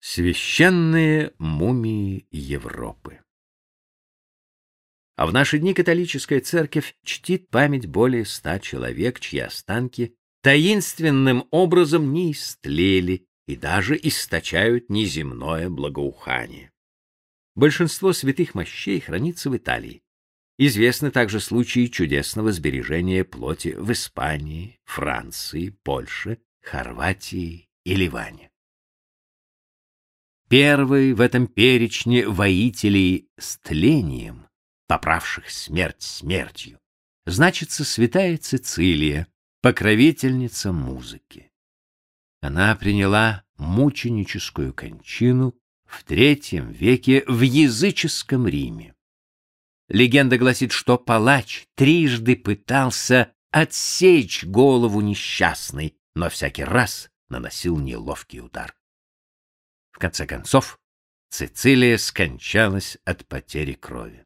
Священные мумии Европы. А в наши дни католическая церковь чтит память более ста человек, чьи останки таинственным образом не истлели и даже источают неземное благоухание. Большинство святых мощей хранится в Италии. Известны также случаи чудесного сбережения плоти в Испании, Франции, Польше, Хорватии и Ливане. Первый в этом перечне воителей с тлением, поправших смерть смертью, значится святая Цицилия, покровительница музыки. Она приняла мученическую кончину в третьем веке в языческом Риме. Легенда гласит, что палач трижды пытался отсечь голову несчастной, но всякий раз наносил неловкий удар. Конце концов, Цицилия скончалась от потери крови.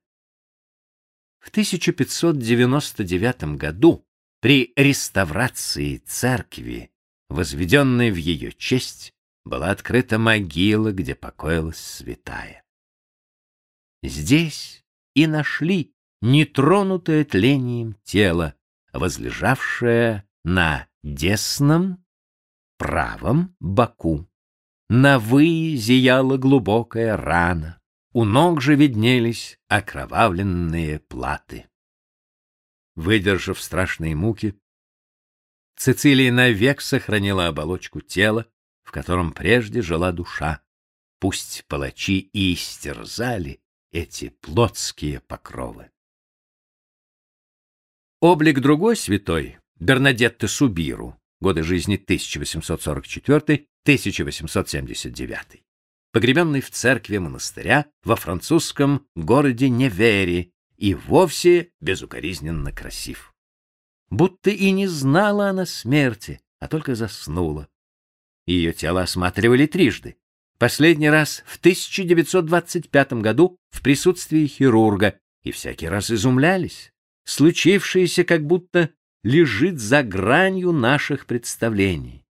В 1599 году при реставрации церкви, возведенной в ее честь, была открыта могила, где покоилась святая. Здесь и нашли нетронутое тлением тело, возлежавшее на десном правом боку. На вые зияла глубокая рана, у ног же виднелись окровавленные платы. Выдержав страшные муки, Цицилия навек сохранила оболочку тела, в котором прежде жила душа. Пусть палачи и истерзали эти плотские покровы. Облик другой святой, Бернадетты Субиру, годы жизни 1844-1879. Погребенный в церкви монастыря во французском городе Невери и вовсе безукоризненно красив. Будто и не знала она смерти, а только заснула. Ее тело осматривали трижды. Последний раз в 1925 году в присутствии хирурга, и всякий раз изумлялись. Случившееся как будто лежит за гранью наших представлений.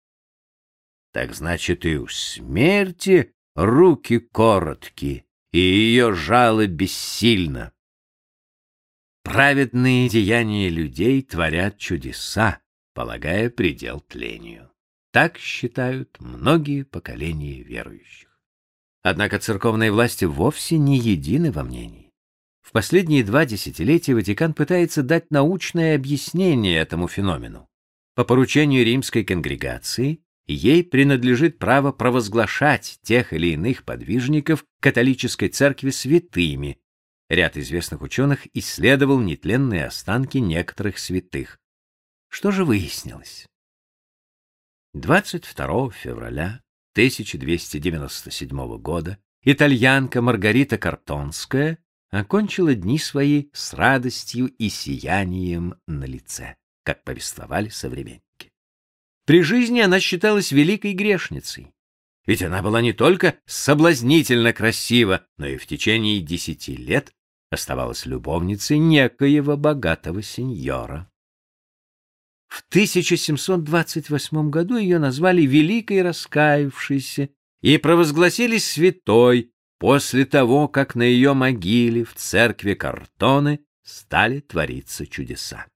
Так значит, и у смерти руки коротки, и ее жало бессильно. Праведные деяния людей творят чудеса, полагая предел тлению. Так считают многие поколения верующих. Однако церковные власти вовсе не едины во мнении. В последние два десятилетия Ватикан пытается дать научное объяснение этому феномену. По поручению римской конгрегации ей принадлежит право провозглашать тех или иных подвижников католической церкви святыми. Ряд известных ученых исследовал нетленные останки некоторых святых. Что же выяснилось? 22 февраля 1297 года итальянка Маргарита Картонская окончила дни свои с радостью и сиянием на лице, как повествовали современники. При жизни она считалась великой грешницей, ведь она была не только соблазнительно красива, но и в течение десяти лет оставалась любовницей некоего богатого сеньора. В 1728 году ее назвали великой раскаявшейся и провозгласили святой, после того, как на ее могиле в церкви Картоны стали твориться чудеса.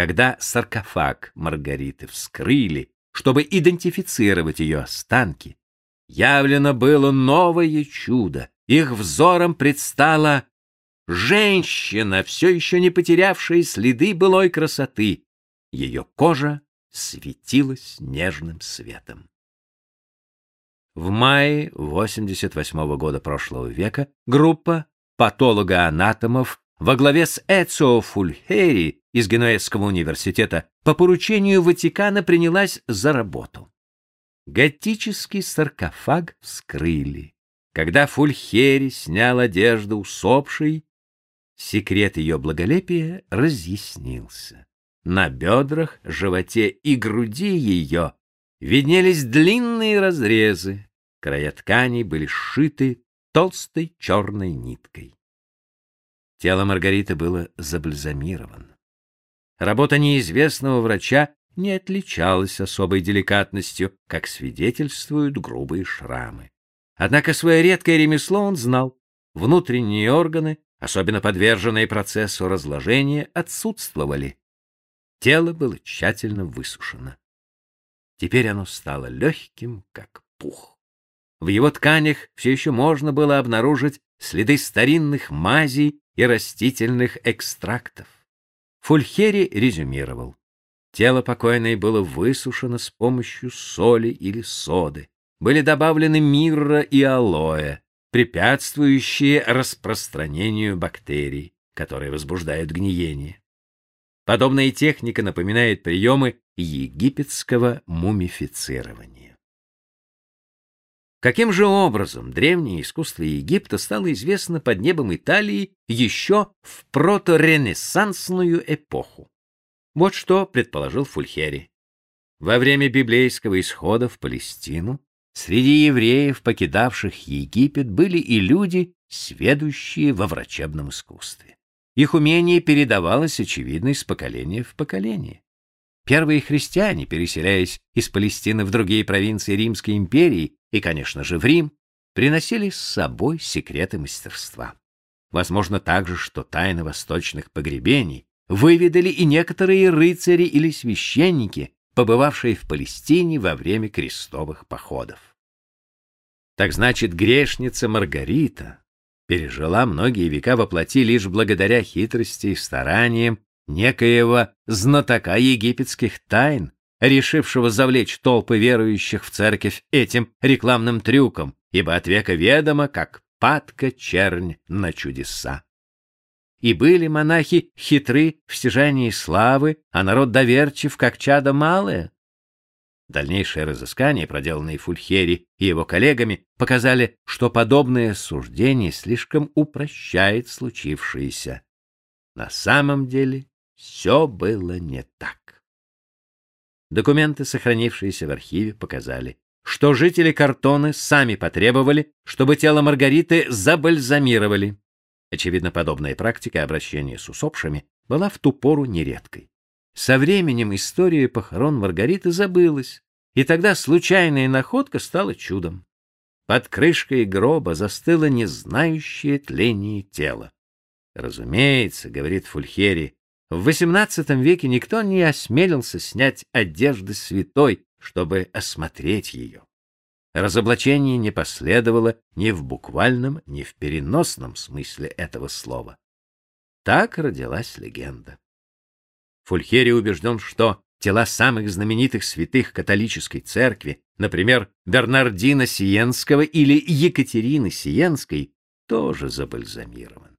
Когда саркофаг Маргариты вскрыли, чтобы идентифицировать ее останки, явлено было новое чудо. Их взором предстала женщина, все еще не потерявшая следы былой красоты. Ее кожа светилась нежным светом. В мае 88 -го года прошлого века группа патологоанатомов во главе с Эцио Фульхери из Генуэзского университета по поручению Ватикана принялась за работу. Готический саркофаг вскрыли. Когда Фульхери снял одежду усопшей, секрет ее благолепия разъяснился. На бедрах, животе и груди ее виднелись длинные разрезы, Края ткани были сшиты толстой черной ниткой. Тело Маргариты было забальзамировано. Работа неизвестного врача не отличалась особой деликатностью, как свидетельствуют грубые шрамы. Однако свое редкое ремесло он знал. Внутренние органы, особенно подверженные процессу разложения, отсутствовали. Тело было тщательно высушено. Теперь оно стало легким, как пух. В его тканях все еще можно было обнаружить следы старинных мазей и растительных экстрактов. Фульхери резюмировал. Тело покойной было высушено с помощью соли или соды. Были добавлены мирра и алоэ, препятствующие распространению бактерий, которые возбуждают гниение. Подобная техника напоминает приемы египетского мумифицирования. Каким же образом древнее искусство Египта стало известно под небом Италии еще в проторенессансную эпоху? Вот что предположил Фульхери. Во время библейского исхода в Палестину среди евреев, покидавших Египет, были и люди, сведущие во врачебном искусстве. Их умение передавалось, очевидно, из поколения в поколение. Первые христиане, переселяясь из Палестины в другие провинции Римской империи и, конечно же, в Рим, приносили с собой секреты мастерства. Возможно также, что тайны восточных погребений выведали и некоторые рыцари или священники, побывавшие в Палестине во время крестовых походов. Так значит, грешница Маргарита пережила многие века во плоти лишь благодаря хитрости и стараниям некоего знатока египетских тайн, решившего завлечь толпы верующих в церковь этим рекламным трюком, ибо от века ведомо, как падка чернь на чудеса. И были монахи хитры в стяжании славы, а народ доверчив, как чадо малое. Дальнейшие разыскания, проделанные Фульхери и его коллегами, показали, что подобное суждение слишком упрощает случившееся. На самом деле все было не так. Документы, сохранившиеся в архиве, показали, что жители Картоны сами потребовали, чтобы тело Маргариты забальзамировали. Очевидно, подобная практика обращения с усопшими была в ту пору нередкой. Со временем история похорон Маргариты забылась, и тогда случайная находка стала чудом. Под крышкой гроба застыло незнающее тление тело. Разумеется, говорит Фульхери, в XVIII веке никто не осмелился снять одежды святой, чтобы осмотреть ее. Разоблачение не последовало ни в буквальном, ни в переносном смысле этого слова. Так родилась легенда. Фульхери убежден, что тела самых знаменитых святых католической церкви, например, Бернардина Сиенского или Екатерины Сиенской, тоже забальзамированы.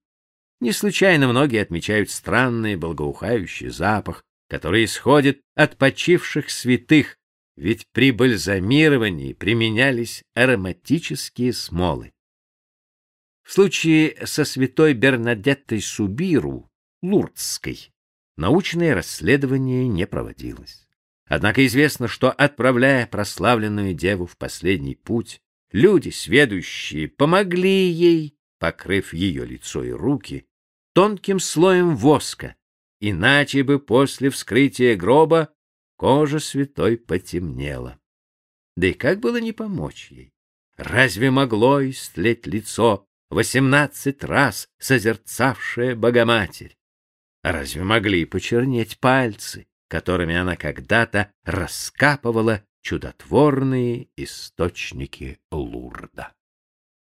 Не случайно многие отмечают странный благоухающий запах, который исходит от почивших святых, ведь при бальзамировании применялись ароматические смолы. В случае со святой Бернадеттой Субиру, Лурдской, научное расследование не проводилось. Однако известно, что, отправляя прославленную деву в последний путь, люди, сведущие, помогли ей, покрыв ее лицо и руки тонким слоем воска, иначе бы после вскрытия гроба кожа святой потемнела. Да и как было не помочь ей? Разве могло истлеть лицо, восемнадцать раз созерцавшее Богоматерь? Разве могли почернеть пальцы, которыми она когда-то раскапывала чудотворные источники Лурда?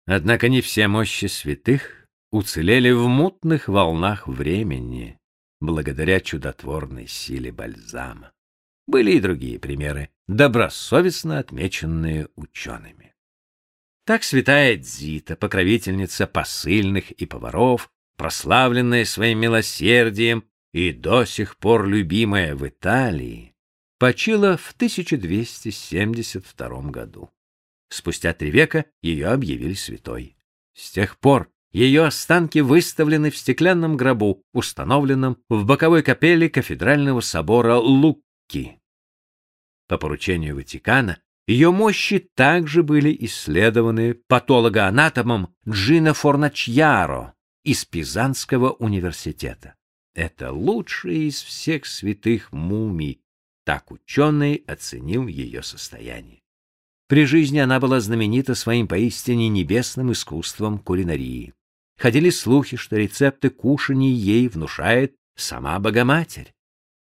Однако не все мощи святых уцелели в мутных волнах времени благодаря чудотворной силе бальзама. Были и другие примеры, добросовестно отмеченные учеными. Так святая Дзита, покровительница посыльных и поваров, прославленная своим милосердием и до сих пор любимая в Италии, почила в 1272 году. Спустя три века ее объявили святой. С тех пор ее останки выставлены в стеклянном гробу, установленном в боковой капелле кафедрального собора Лукки. По поручению Ватикана ее мощи также были исследованы патологоанатомом Джино Форначьяро из Пизанского университета. Это лучшая из всех святых мумий, так ученый оценил ее состояние. При жизни она была знаменита своим поистине небесным искусством кулинарии. Ходили слухи, что рецепты кушаний ей внушает сама Богоматерь.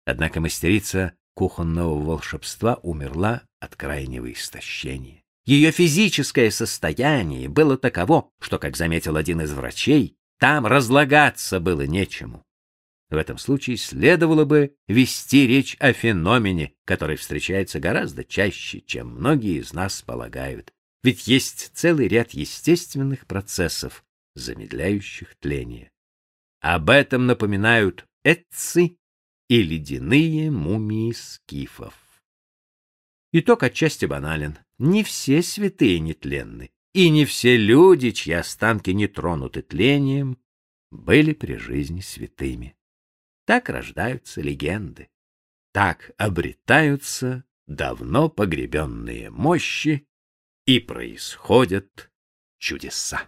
Однако мастерица кухонного волшебства умерла от крайнего истощения. Ее физическое состояние было таково, что, как заметил один из врачей, там разлагаться было нечему. В этом случае следовало бы вести речь о феномене, который встречается гораздо чаще, чем многие из нас полагают. Ведь есть целый ряд естественных процессов, замедляющих тление. Об этом напоминают Эцци и ледяные мумии скифов. Итог отчасти банален. Не все святые нетленны, и не все люди, чьи останки не тронуты тлением, были при жизни святыми. Так рождаются легенды. Так обретаются давно погребенные мощи и происходят чудеса.